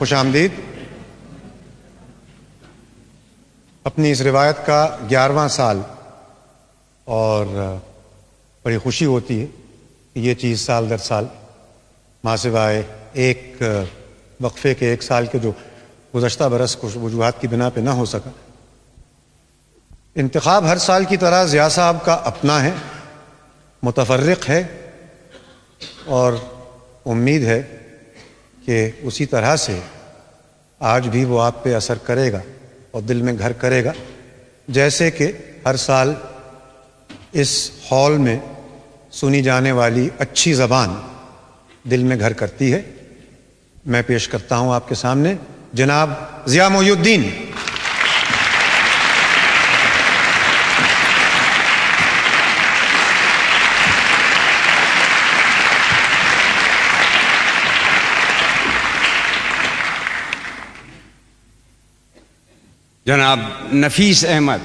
خوش آمدید۔ اپنی اس روایت کا گیارہواں سال اور بڑی خوشی ہوتی ہے کہ یہ چیز سال در سال ماں سوائے ایک وقفے کے ایک سال کے جو گزشتہ برس کچھ وجوہات کی بنا پہ نہ ہو سکا۔ انتخاب ہر سال کی طرح ضیاء صاحب کا اپنا ہے، متفرق ہے اور امید ہے کہ اسی طرح سے آج بھی وہ آپ پہ اثر کرے گا اور دل میں گھر کرے گا۔ جیسے کہ ہر سال اس ہال میں سنی جانے والی اچھی زبان دل میں گھر کرتی ہے۔ میں پیش کرتا ہوں آپ کے سامنے۔ جناب ضیاء محی الدین۔ جناب نفیس احمد۔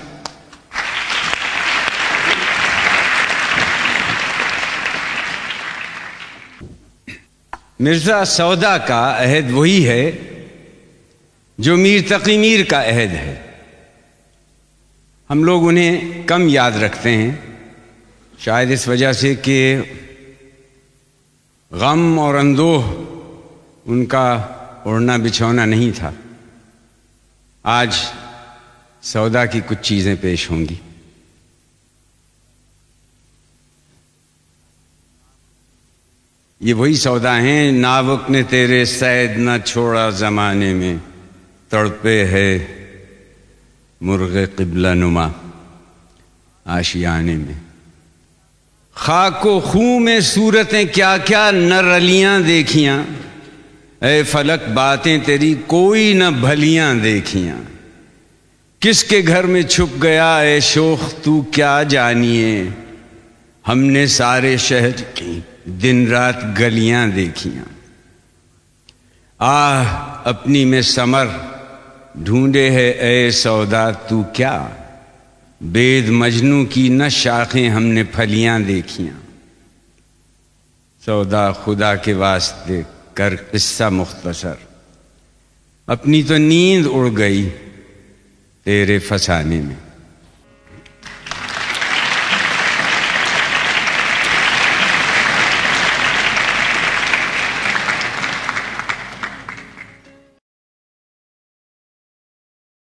مرزا سودا کا عہد وہی ہے جو میر تقی میر کا عہد ہے۔ ہم لوگ انہیں کم یاد رکھتے ہیں۔ شاید اس وجہ سے کہ غم اور اندوہ ان کا اڑنا بچھونا نہیں تھا۔ آج سودا کی کچھ چیزیں پیش ہوں گی۔ یہ وہی سودا ہیں، ناوک نے تیرے سید نہ چھوڑا زمانے میں، تڑپے ہے مرغ قبلہ نما آشیانے میں۔ خاک و خوں میں صورتیں کیا کیا نہ رلیاں دیکھیاں۔ اے فلک، باتیں تیری کوئی نہ بھلیاں دیکھیاں۔ کس کے گھر میں چھپ گیا اے شوخ تو کیا جانیے؟ ہم نے سارے شہر کی دن رات گلیاں دیکھیاں۔ آہ، اپنی میں سمر، ڈھونڈے ہے اے سودا تو کیا؟ بید مجنو کی نہ شاخیں ہم نے پھلیاں دیکھیاں۔ سودا خدا کے واسطے کر قصہ مختصر۔ اپنی تو نیند اڑ گئی۔ تیرے فسانی میں۔